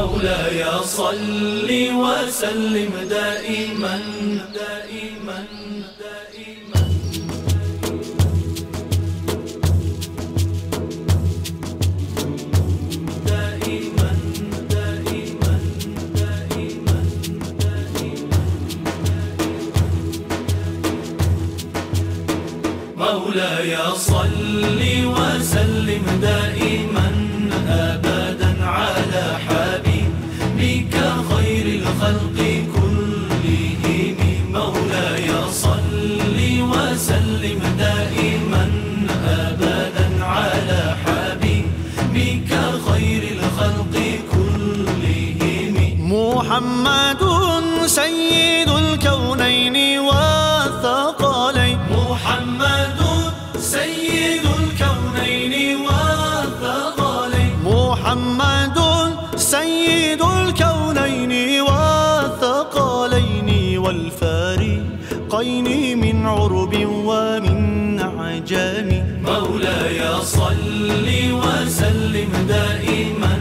مولاي صل وسلم دائما دائما دائما دائما دائما دائما. دائما مولاي صل وسلم دائما. الخلق كلهم مولاي. صل وسلم دائما أبدا على حبيبك خير الخلق كلهم. محمد سيد عرب ومن عجم مولاي صل وسلم دائما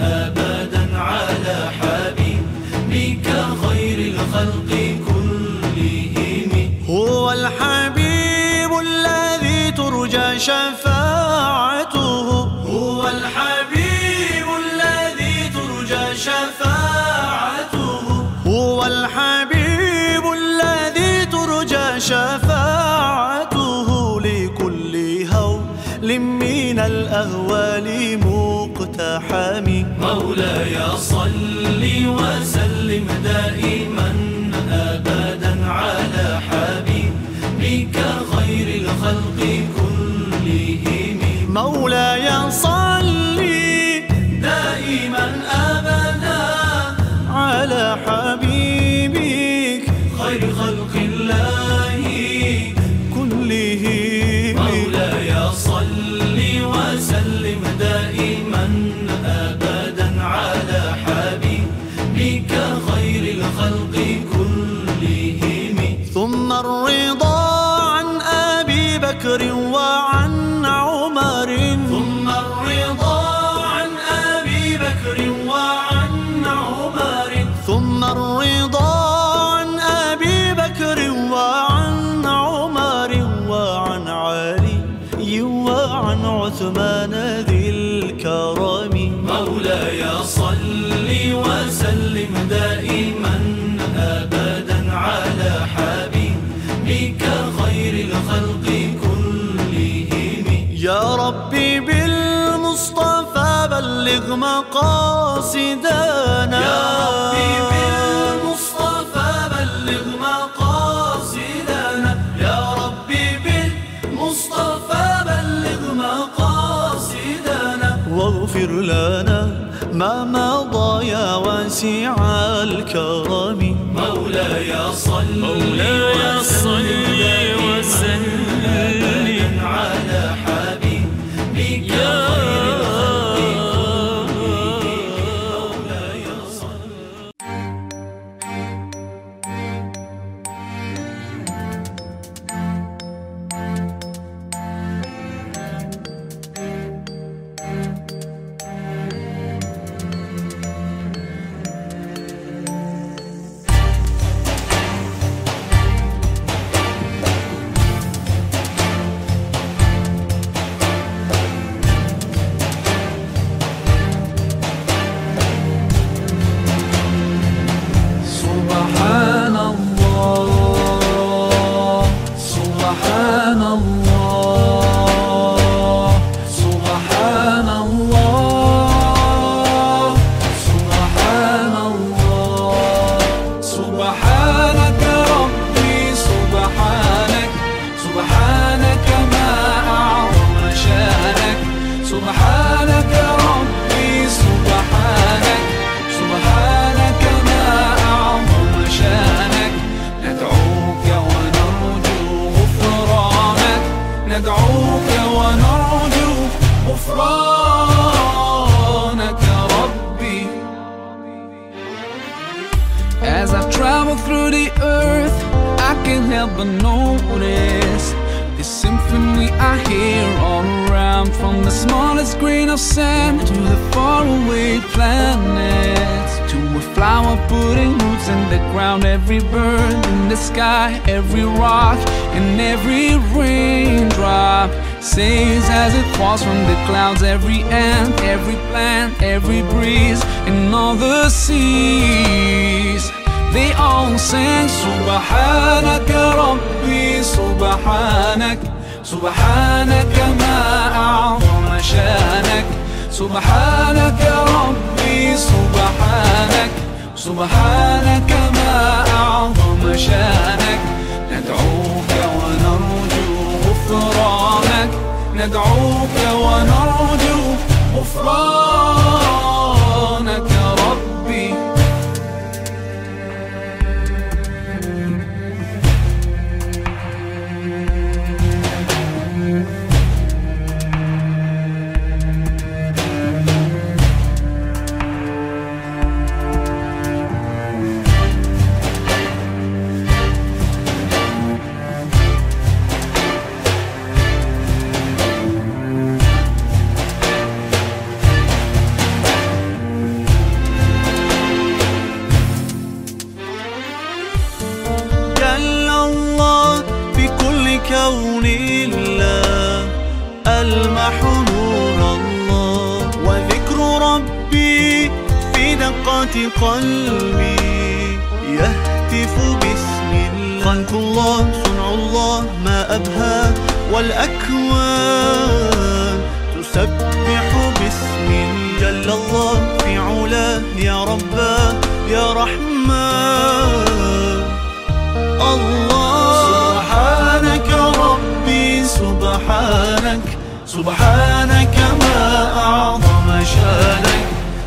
أبدا على حبيبك خير الخلق كلهم. هو الحبيب الذي ترجى شفاعته فصل وسلم دائما أبدا على حبيبك خير الخلق كلهم. يا ربي بالمصطفى بلغ مقاصدنا واسع الكرم. مولاي صل مولاي صل سبحانك ما أعظم شأنك. ندعوك ونرجو غفرانك. ندعوك ونرجو غفرانك. قلبي يهتف باسم الله. خلق الله صنع الله ما أبهى. والأكوان تسبح باسم جل الله في علاه يا ربا يا رحمن. الله سبحانك ربي سبحانك سبحانك ما أعظم شأنك.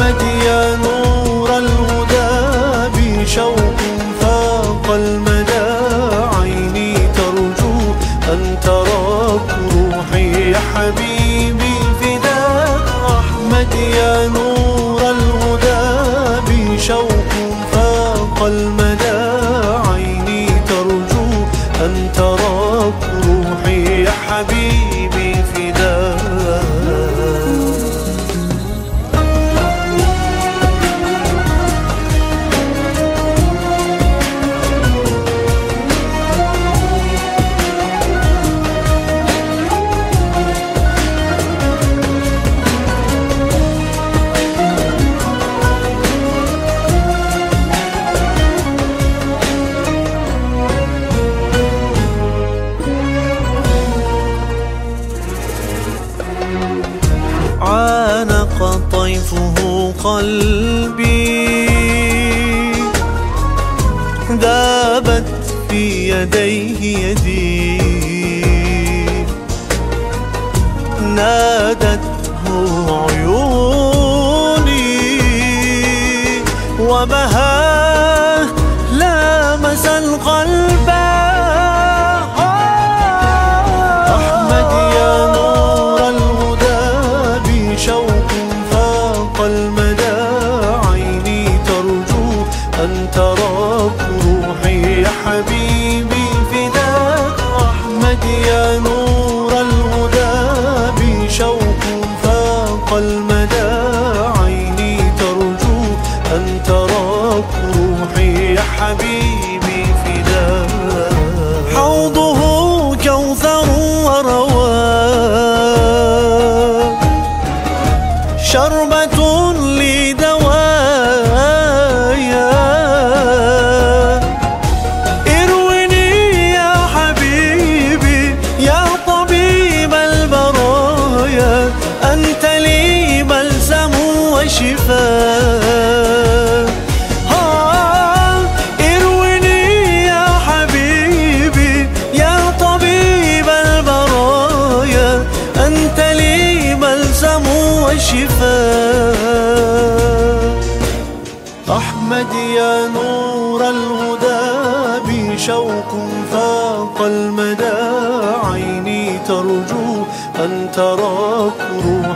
أحمد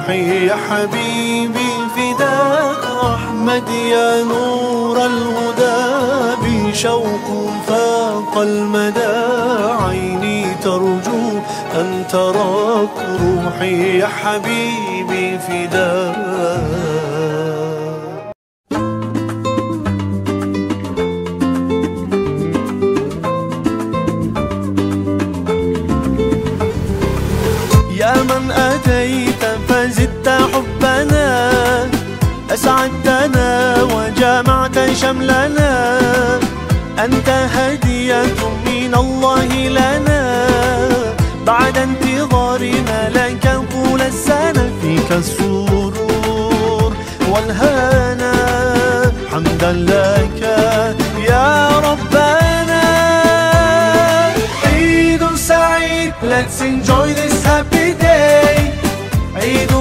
روحي يا حبيبي فداك أحمد يا نور الهدى. بشوق فاق المدى عيني ترجو أن تراك روحي يا حبيبي فداك. شملنا. أنت هدية من الله لنا. بعد انتظارنا لك طول السنة فيك السرور. والهنا حمدا لك يا ربنا. عيد سعيد. Let's enjoy this happy day. عيد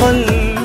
قلبي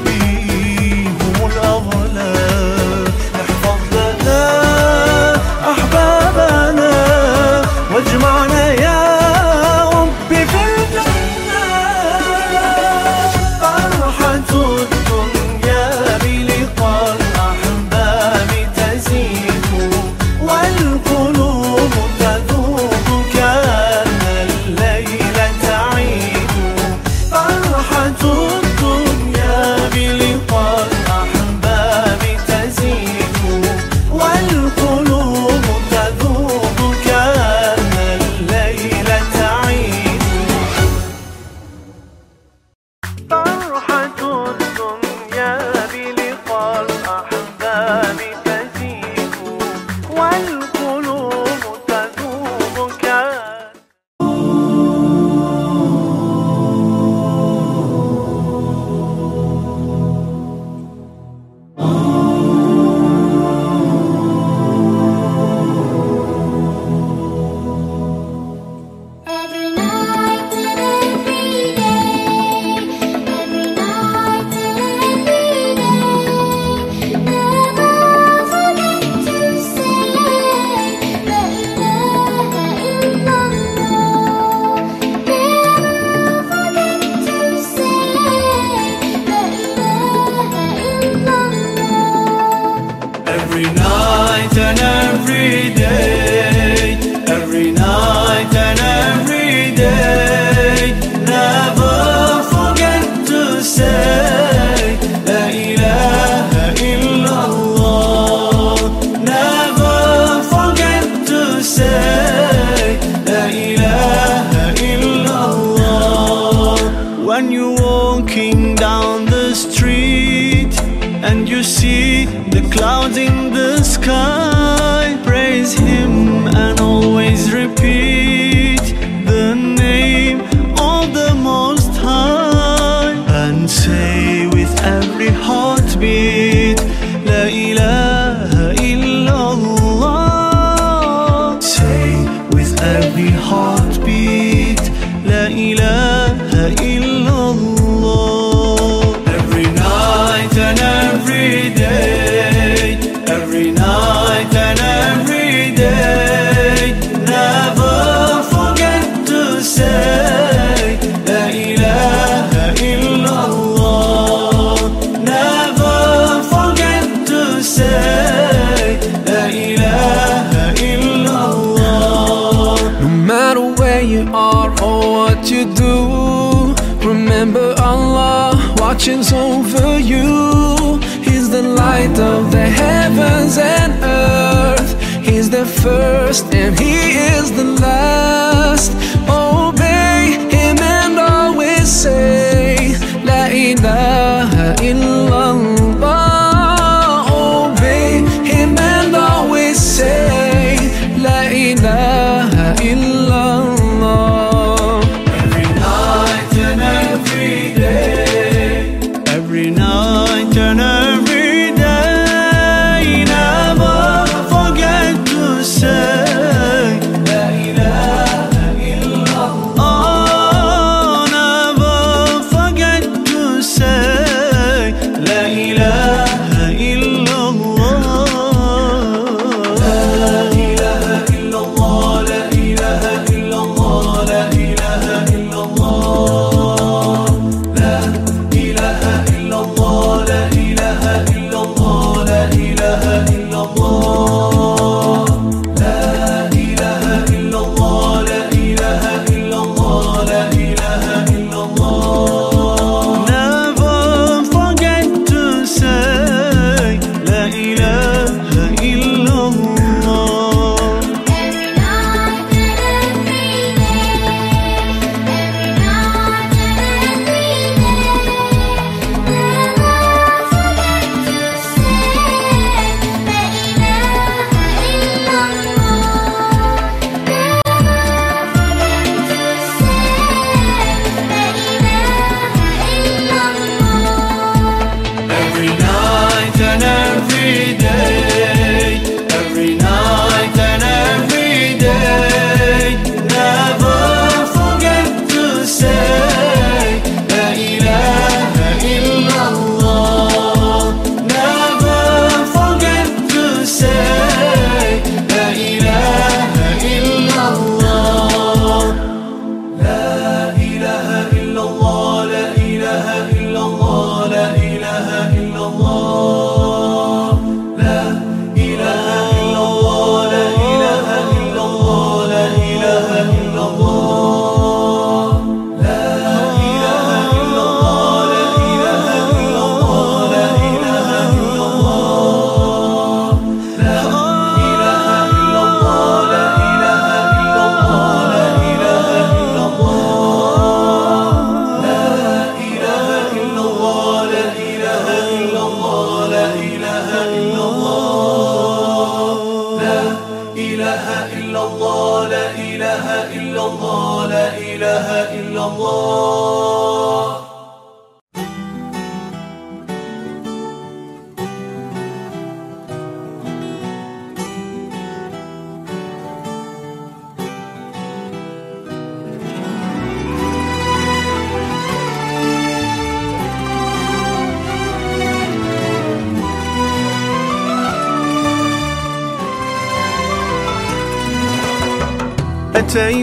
watches over you. He's the light of the heavens and earth. He's the first and he is the last. Obey him and always say, La ilaha illallah.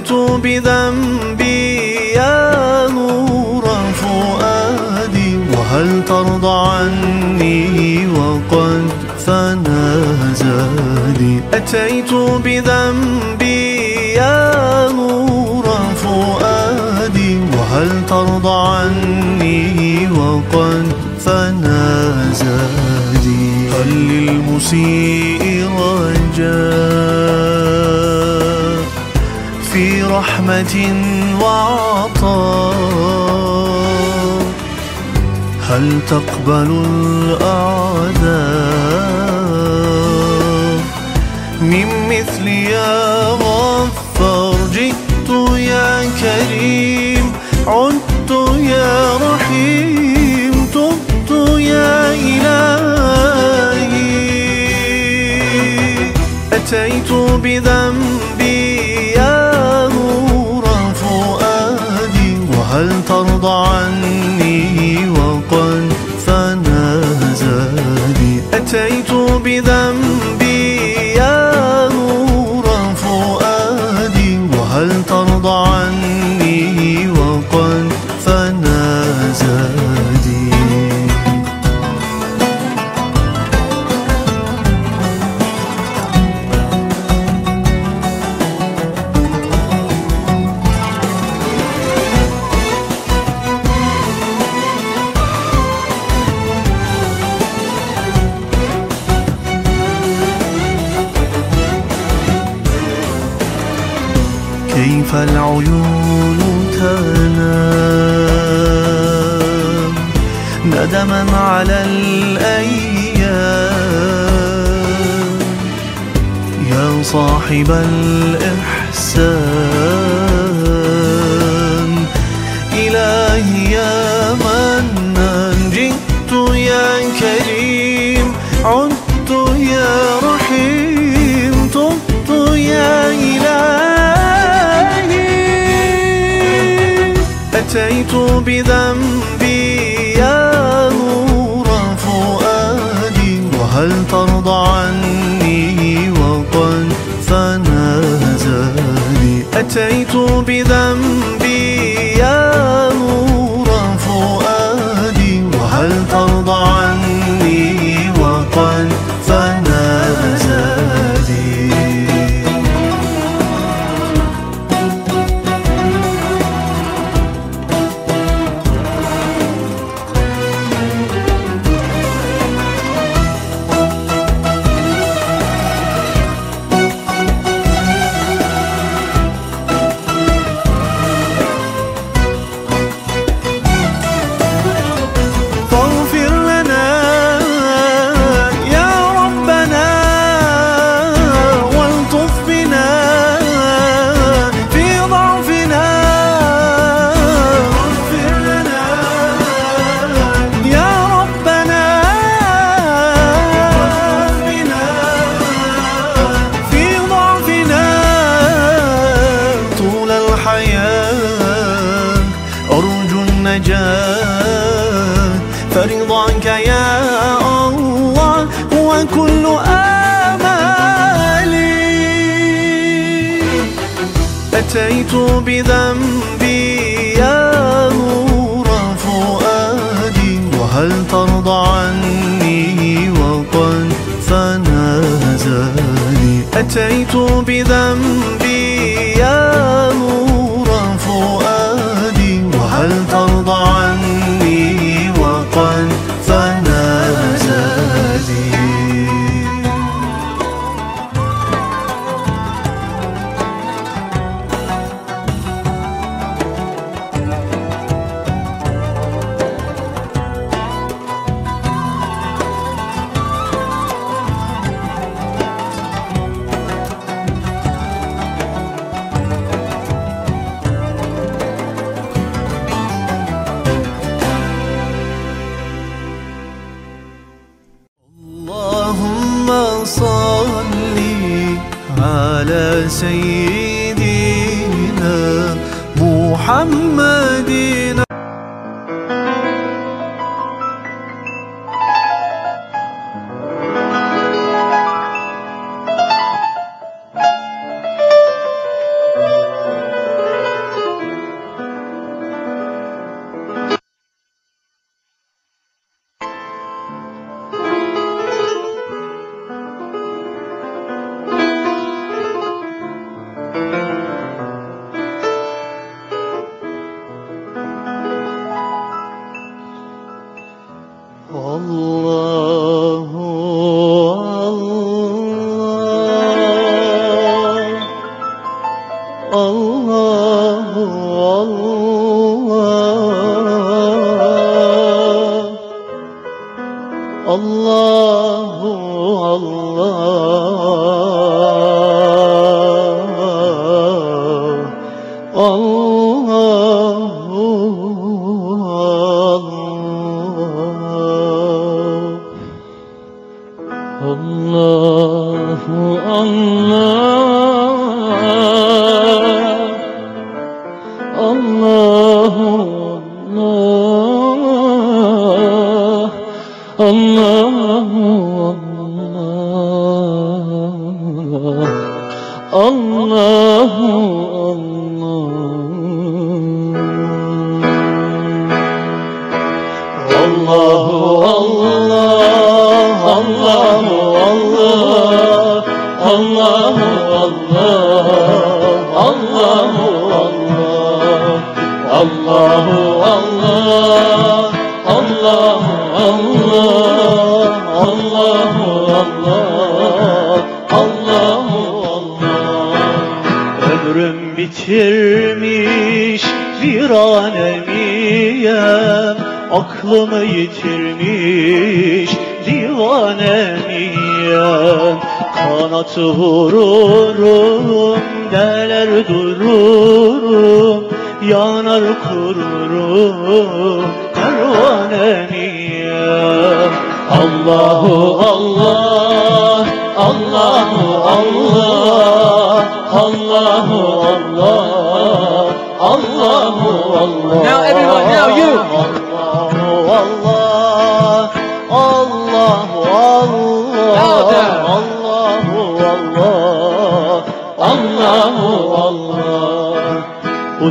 اعتريت بذنبي يا نور فؤادي وهل ترضى عني وقد فنى زادي أتيت بذنبي يا نور فؤادي وهل ترضى عني وقد فنى زادي هل للمسيء رجال برحمة وعطاء. هل تقبل الأعداء؟ من مثل يا غفار جئت يا كريم عدت يا رحيم تبت يا إلهي. أتيت بذنب breathe them والعيون تنام. ندما على الأيام. يا صاحب الإحسان. إلهي أتيت بذنبي يا نور فؤادي وهل ترضى عني وقد فنى زادي أتيت بذنبي أتيت بذنب وصلي على سيدنا محمد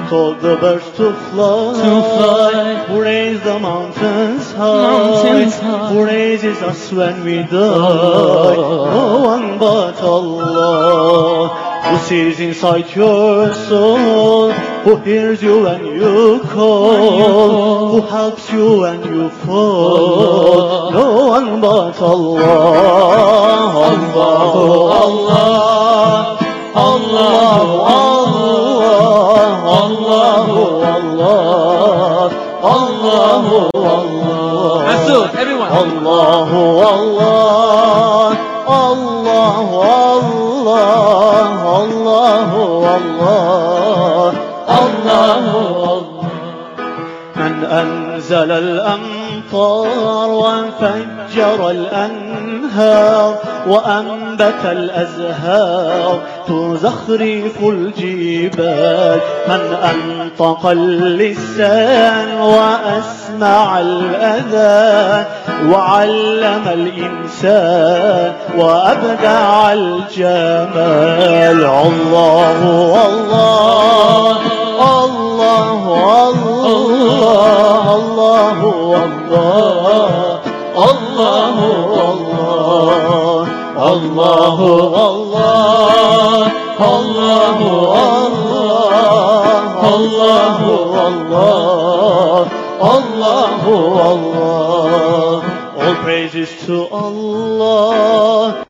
Told the birds to fly? To fly. Who raised the mountains high? Mountains high. Who raises us when we die? No one but Allah. Who sees inside your soul? Who hears you when you call? Who helps you when you fall? Oh. No one but Allah. Allahu Allah. Allahu Allah. الله الله مسعود everyone. الله الله الله الله الله الله الله من أنزل الأمطار وفجر الأنهار وأنبت الأزهار تزخرف الجبال من أنطق اللسان وأسمع الأذان وعلم الإنسان وأبدع الجمال الله الله الله الله الله الله الله Allahu Allah Allahu Allah Allahu Allah Allahu Allah. Oh, All praises to Allah.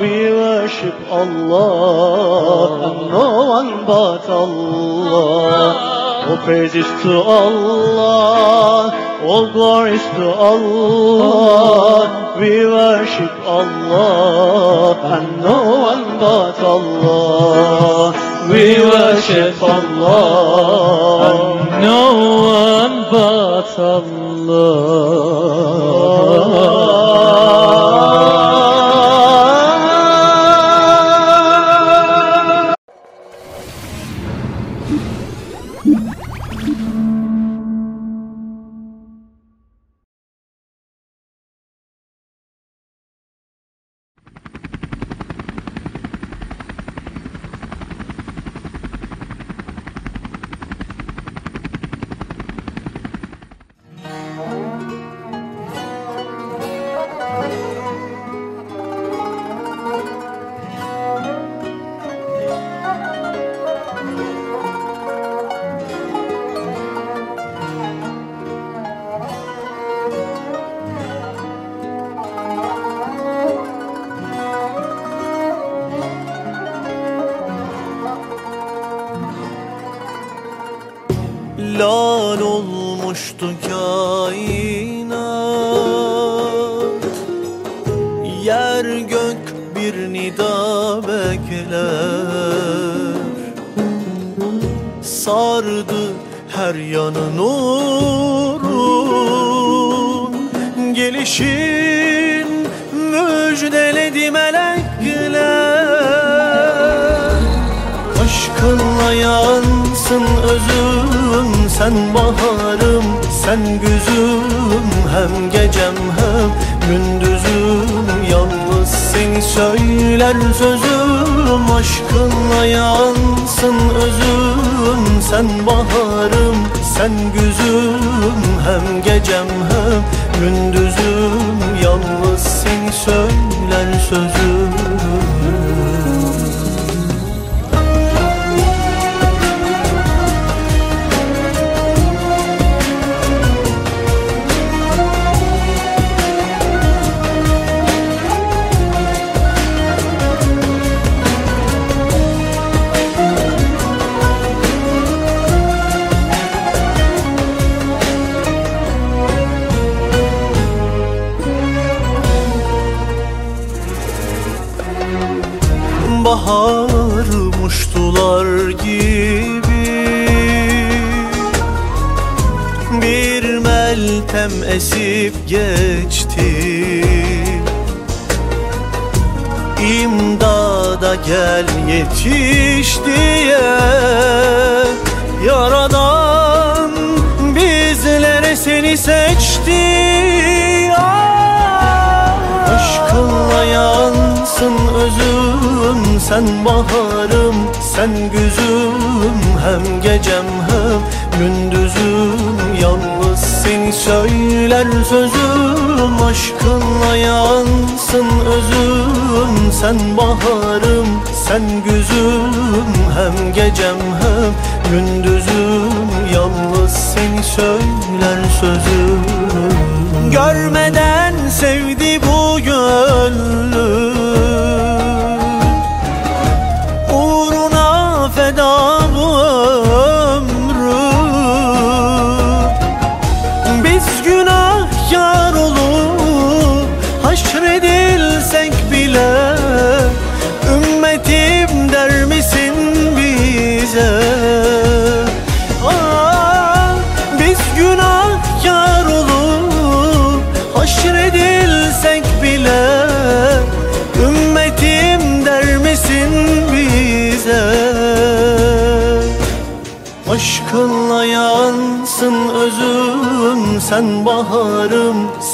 We worship Allah and no one but Allah. All praises to Allah, all glories to Allah. We worship Allah and no one but Allah. We worship Allah and no one but Allah.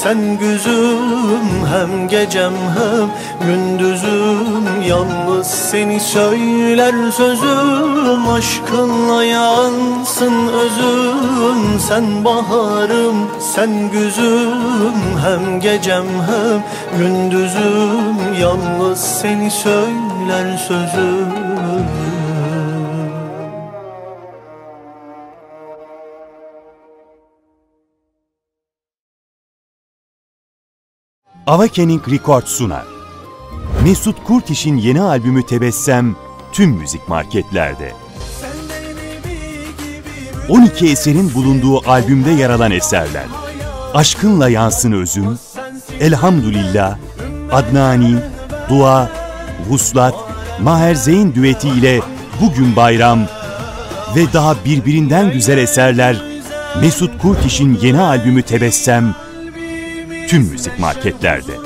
Sen güzüm Hem gecem hem gündüzüm. Yalnız seni söyler sözüm Aşkınla yansın özüm. Sen baharım, sen güzüm Hem gecem hem gündüzüm. Yalnız seni söyler sözüm Avakening Record sunar. Mesut Kurtiş'in yeni albümü Tebessem tüm müzik marketlerde. 12 eserin bulunduğu albümde yer alan eserler. Aşkınla yansın özüm, Elhamdülillah, Adnani, Dua, Vuslat, Maher Zeyn düeti ile Bugün Bayram ve daha birbirinden güzel eserler Mesut Kurtiş'in yeni albümü Tebessem tüm müzik marketlerde.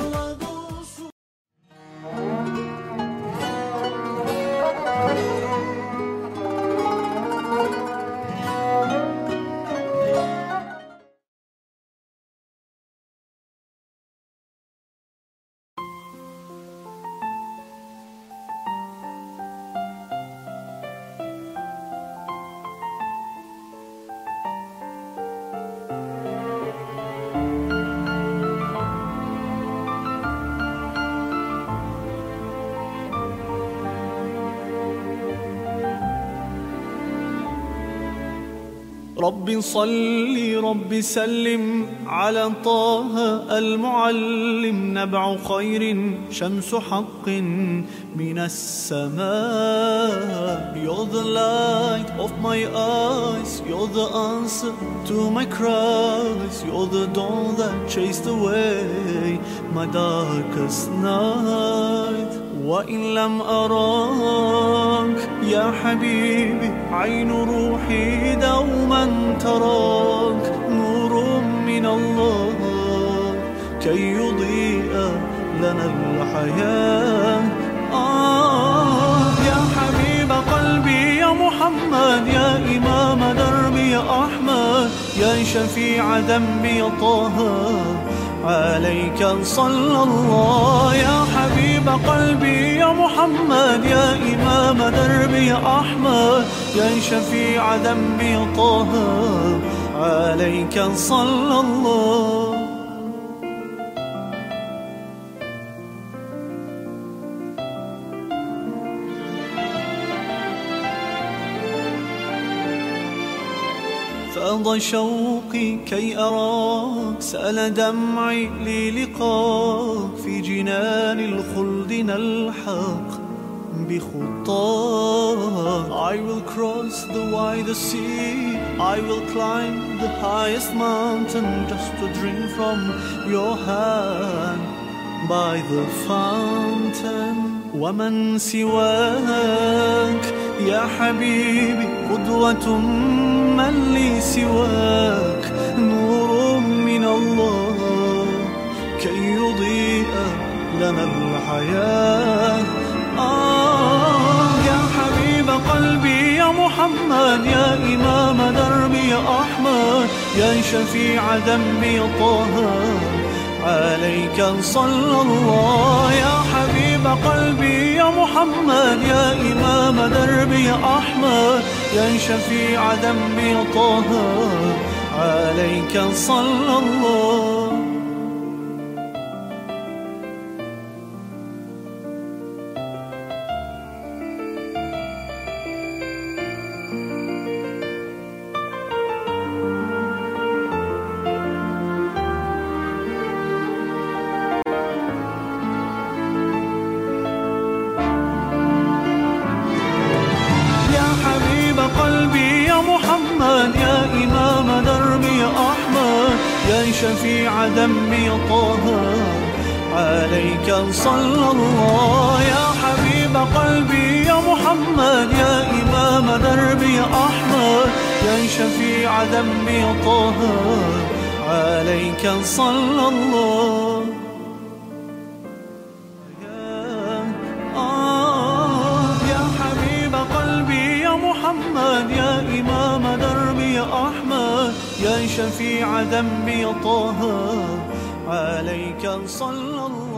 صل رب سلم على طه المعلم نبع خير شمس حق من السماء You're the light of my eyes You're the answer to my cries You're the dawn that chased away my darkest night وإن لم أراك يا حبيبي عين روحي دوما تراك نور من الله كي يضيء لنا الحياة. آه يا حبيب قلبي يا محمد يا إمام دربي يا أحمد يا شفيع ذنبي يا طه. عليك صلى الله يا حبيب قلبي يا محمد يا إمام دربي أحمد يا شفيع ذنبي طه. عليك صلى الله فاض شوقي كي أراك سأل دمعي للقاك في جنان الخلد نلحق بخطاك I will cross the widest sea I will climb the highest mountain Just to drink from your hand by the fountain ومن سواك يا حبيبي قدوة من لي سواك نور من الله. كي يضيء لنا الحياة. آه يا حبيب قلبي يا محمد يا إمام دربي يا أحمد يا شفيع ذنبي طه. عليك صلى الله يا حبيب قلبي يا محمد يا إمام دربي أحمد يا شفيع ذنبي طه عليك صلى الله. صلى الله آه يا حبيب قلبي يا محمد يا إمام دربي يا أحمد يا شفيع ذنبي يا طه عليك صلى الله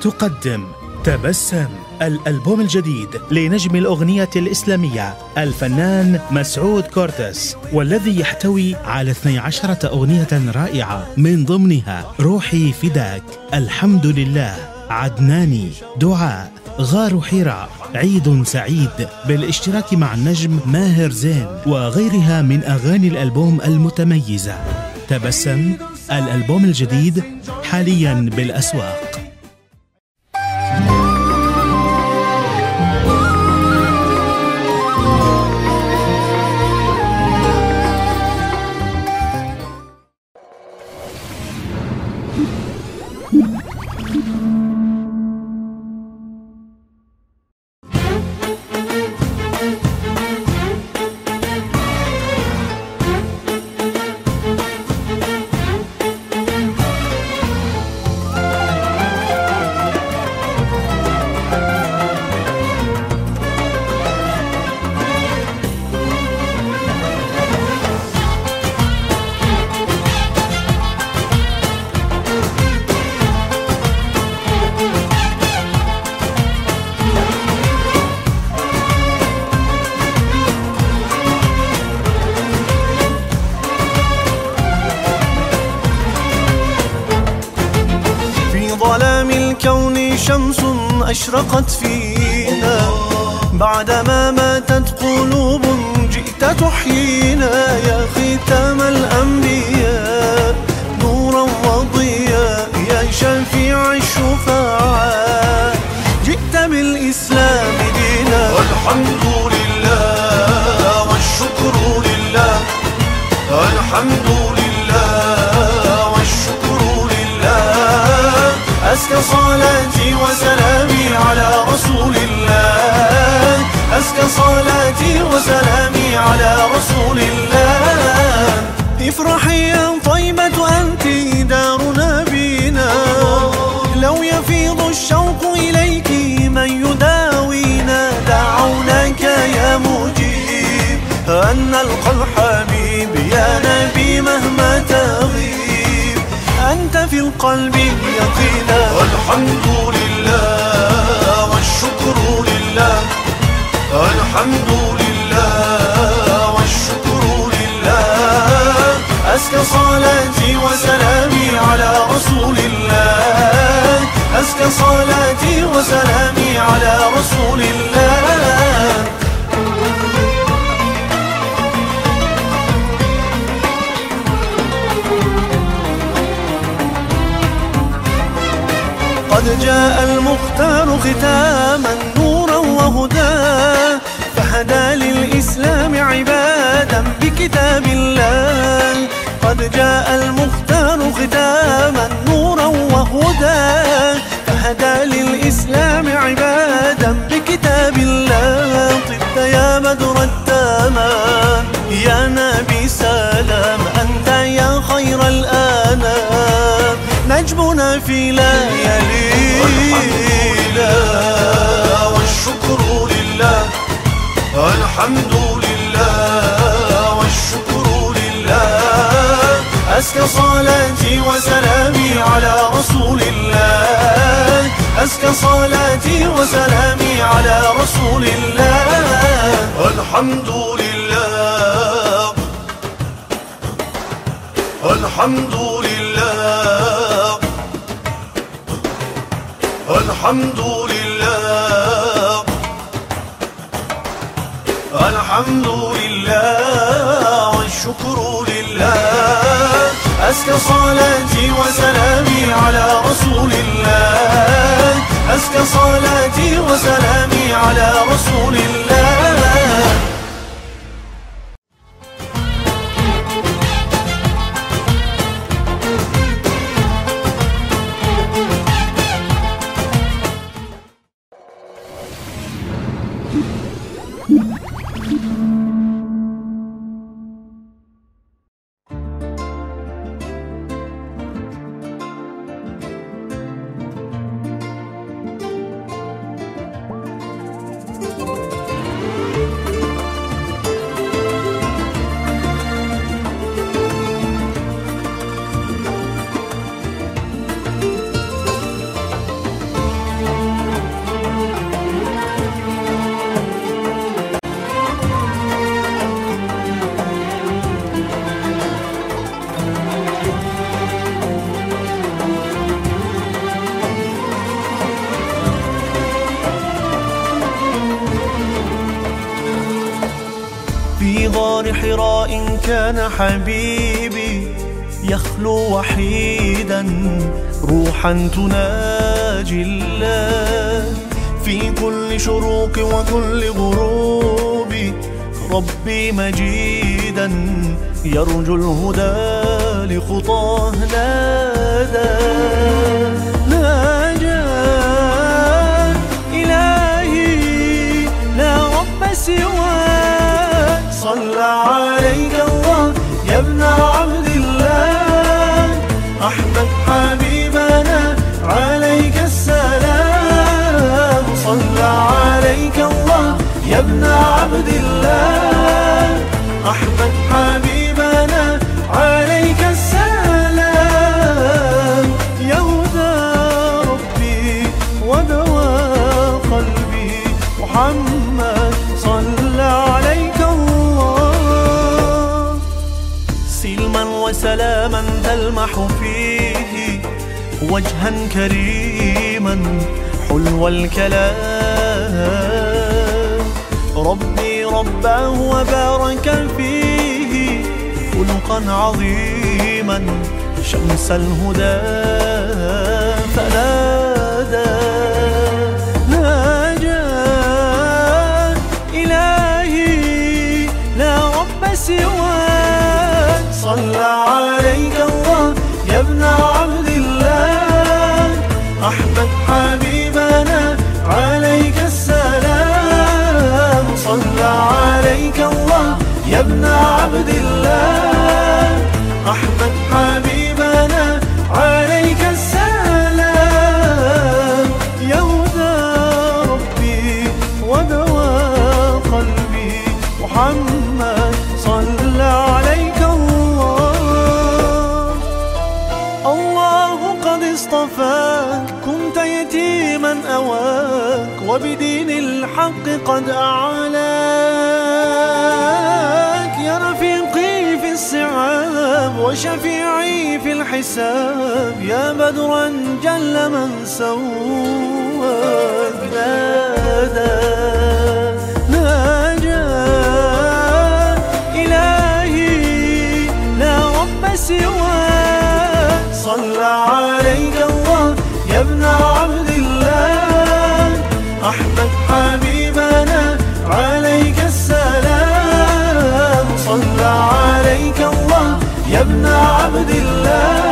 تقدم تبسم الألبوم الجديد لنجم الأغنية الإسلامية الفنان مسعود كورتس والذي يحتوي على 12 أغنية رائعة من ضمنها روحي فداك الحمد لله عدناني دعاء غار حراء عيد سعيد بالاشتراك مع النجم ماهر زين وغيرها من أغاني الألبوم المتميزة. تبسم الألبوم الجديد حاليا بالأسواق. شمس أشرقت فينا. بعدما ماتت قلوب جئت تحيينا يا ختام الأنبياء. أزكى صلاتي وسلامي على رسول الله. أزكى صلاتي وسلامي على رسول الله. افرحي يا طيبة أنت دار نبينا لو يفيض الشوق إليك من يداوينا دعوناك يا مجيب. أن نلقى الحبيب يا نبي مهما تغيب. في القلب يقينا. الحمد لله والشكر لله. الحمد لله والشكر لله. أزكى صلاتي وسلامي على رسول الله. أزكى صلاتي وسلامي على رسول الله. قد جاء المختار ختاما نورا وهدى فهدى للإسلام عبادا بكتاب الله. قد جاء المختار ختاما نورا وهدى فهدى للإسلام عبادا بكتاب الله. طبت يا بدر التمام يا نبي سلام أنت يا خير الآنام. نجمنا في ليالينا لله والشكر لله الحمد لله. والشكر لله. أزكى صلاتي وسلامي على رسول الله. أزكى صلاتي وسلامي على رسول الله. الحمد لله. الحمد لله الحمد لله. الحمد لله والشكر لله. أزكى صلاتي وسلامي على رسول الله. أزكى صلاتي وسلامي على رسول الله. حبيبي يخلو وحيدا روحا تناجي الله. في كل شروق وكل غروب ربي مجيدا يرجو الهدى لخطاه نادى. سواك صلى عليك ابن عبد الله. أحمد حبيبنا عليك السلام. صلى عليك الله يا ابن عبد الله. أحمد حبيبنا تلمح فيه وجها كريما حلو الكلام. ربي رباه وبارك فيه خلقا عظيما شمس الهدى فنادى. ناجى إلهي لا رب سواك صلى عليك عبد الله الحساب يا بدرا جل من سواك نادى ناجى إلهي لا رب سواك صلى عليك الله يا ابن عبد الله. أحمد حبيبنا عليك السلام. صلى عليك الله يا ابن عبد الله.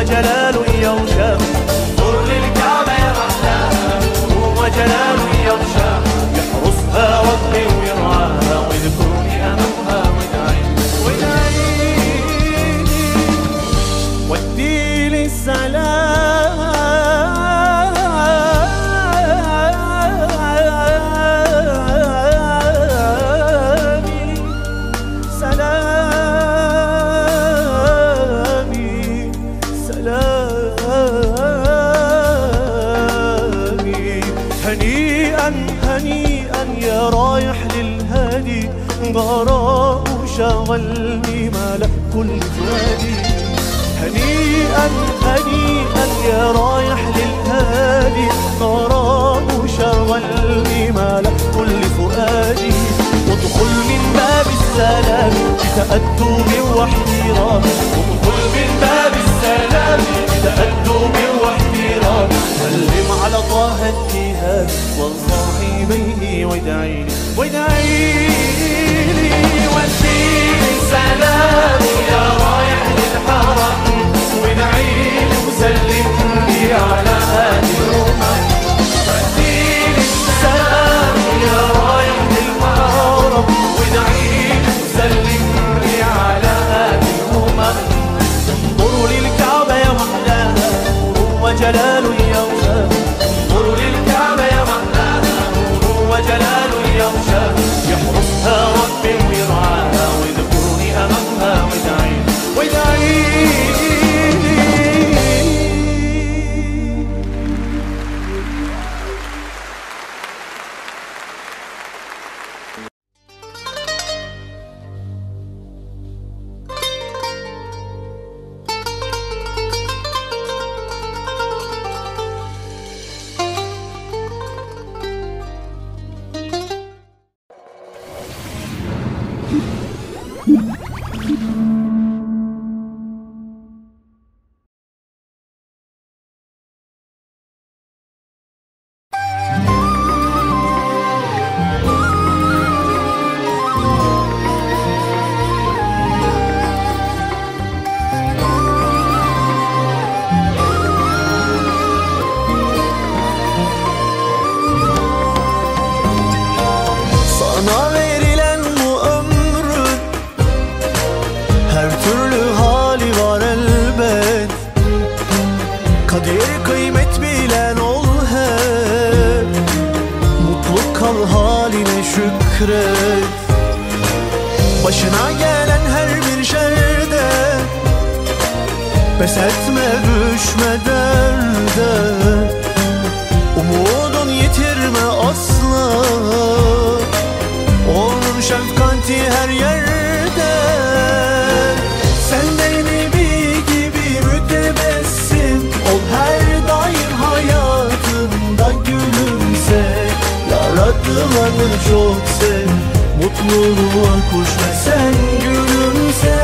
وجلال يوشك السلام تقدم واحترام ادخل من باب السلام تقدم واحترام سلم على طه التهاب والصاحبيه وادعي لي وادعي لي وديني يا رايح للحرم وادعي لي على جلاله Kadir kıymet bilen ol hep. Mutlu kal haline şükret. Başına gelen her bir şerde. Pes etme düşme derde. Yaratılanı çok sev Mutluluğa koş ve sen gülümse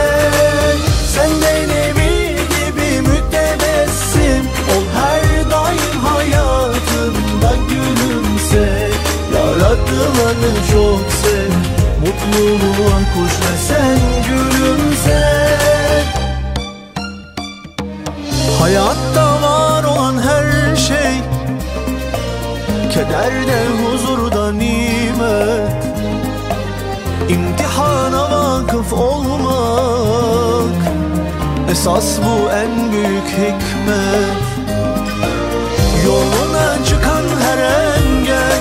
Sen. De nebi gibi mütebessim Ol her daim hayatında gülümse Yaratılanı çok sev Mutluluğa koş ve sen gülümse Hayatta var olan her şey Kederde huzurda Esas bu en büyük hikmet. Yoluna çıkan her engel.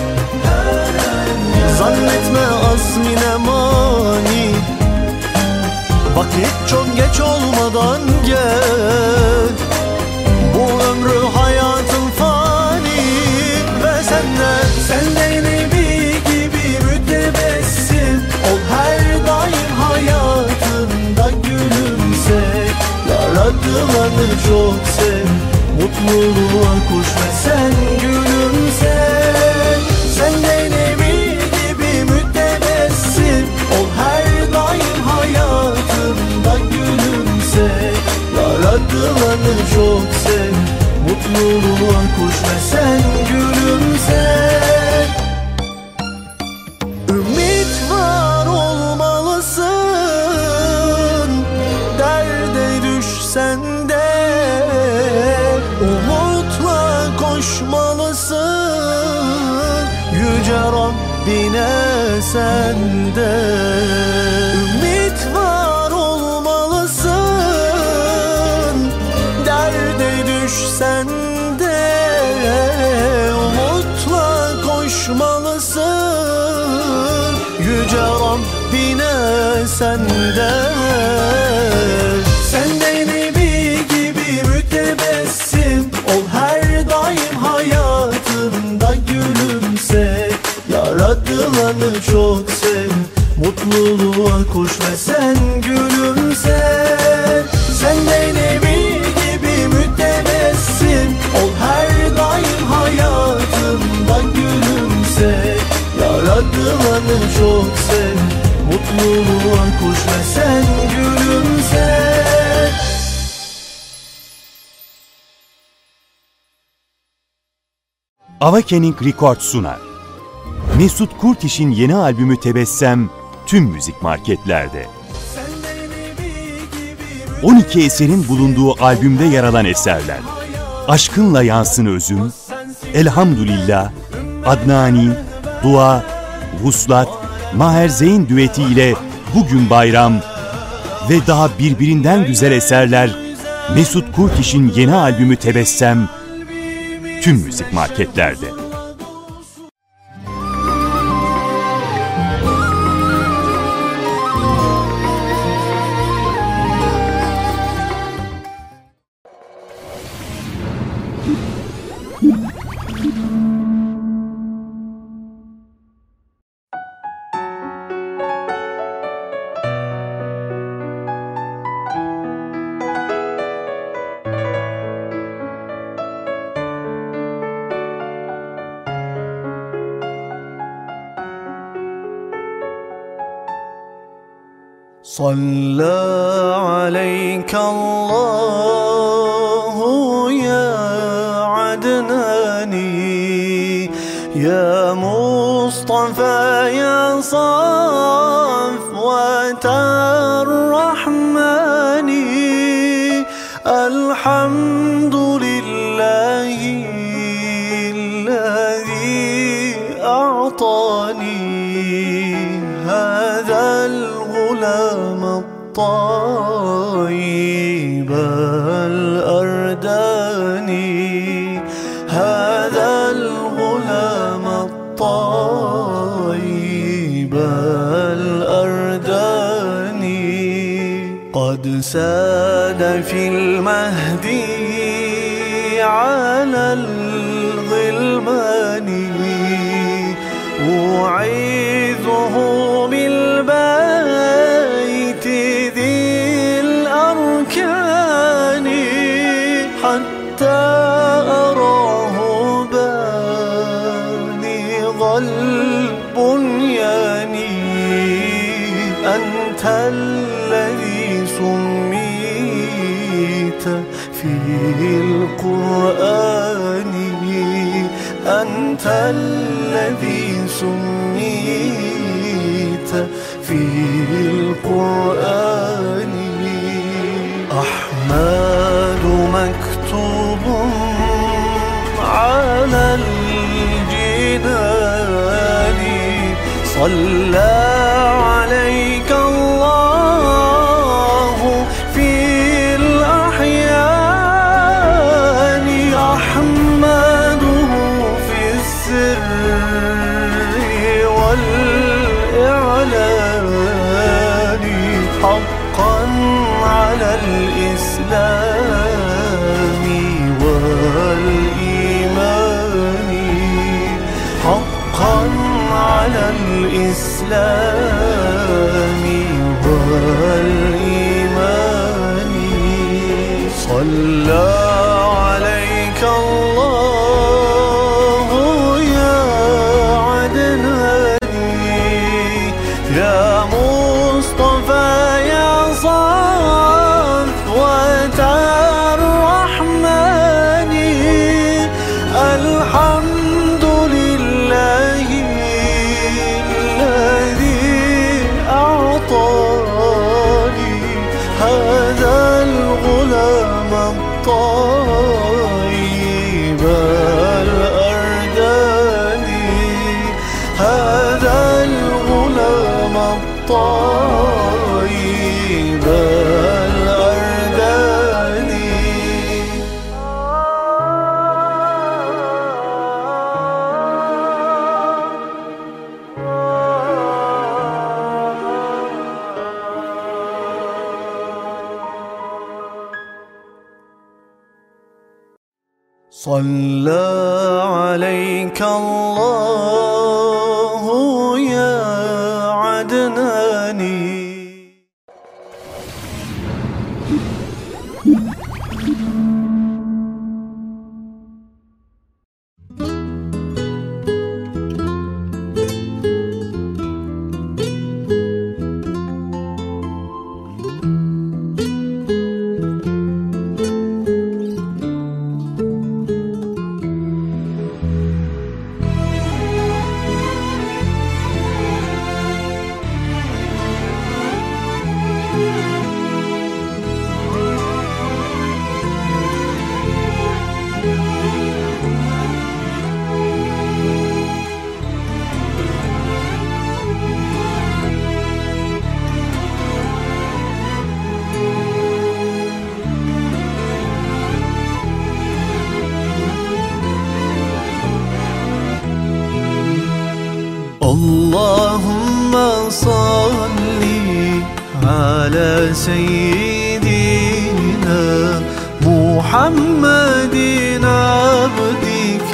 Zannetme azmine mani. Vakit çok geç olmadan gel Yaratılanı çok sev Mutluluğa koş ve sen gülümse. Sen de nebi gibi mütebessim Ol her daim hayatında gülümse. Yaratılanı çok sev Mutluluğa koş ve sen gülümse Rabbine sende. Ümit var olmalısın. Derde düşsen de Umutla koşmalısın. Yüce Rabbine sende Yaratılanı çok sev Mutluluğa koş ve sen gülümse. Sen nebi gibi mütebessim Ol her daim hayatında gülümse. Yaratılanı çok sev Mutluluğa koş ve sen gülümse. Awakening Record sunar. Mesut Kurtiş'in yeni albümü Tebessem tüm müzik marketlerde. 12 eserin bulunduğu albümde yer alan eserler. Aşkınla yansın özüm, Elhamdülillah, Adnani, Dua, Vuslat, Maher Zeyn düeti ile Bugün Bayram ve daha birbirinden güzel eserler Mesut Kurtiş'in yeni albümü Tebessem tüm müzik marketlerde. أنت love. سيدنا محمد عبدك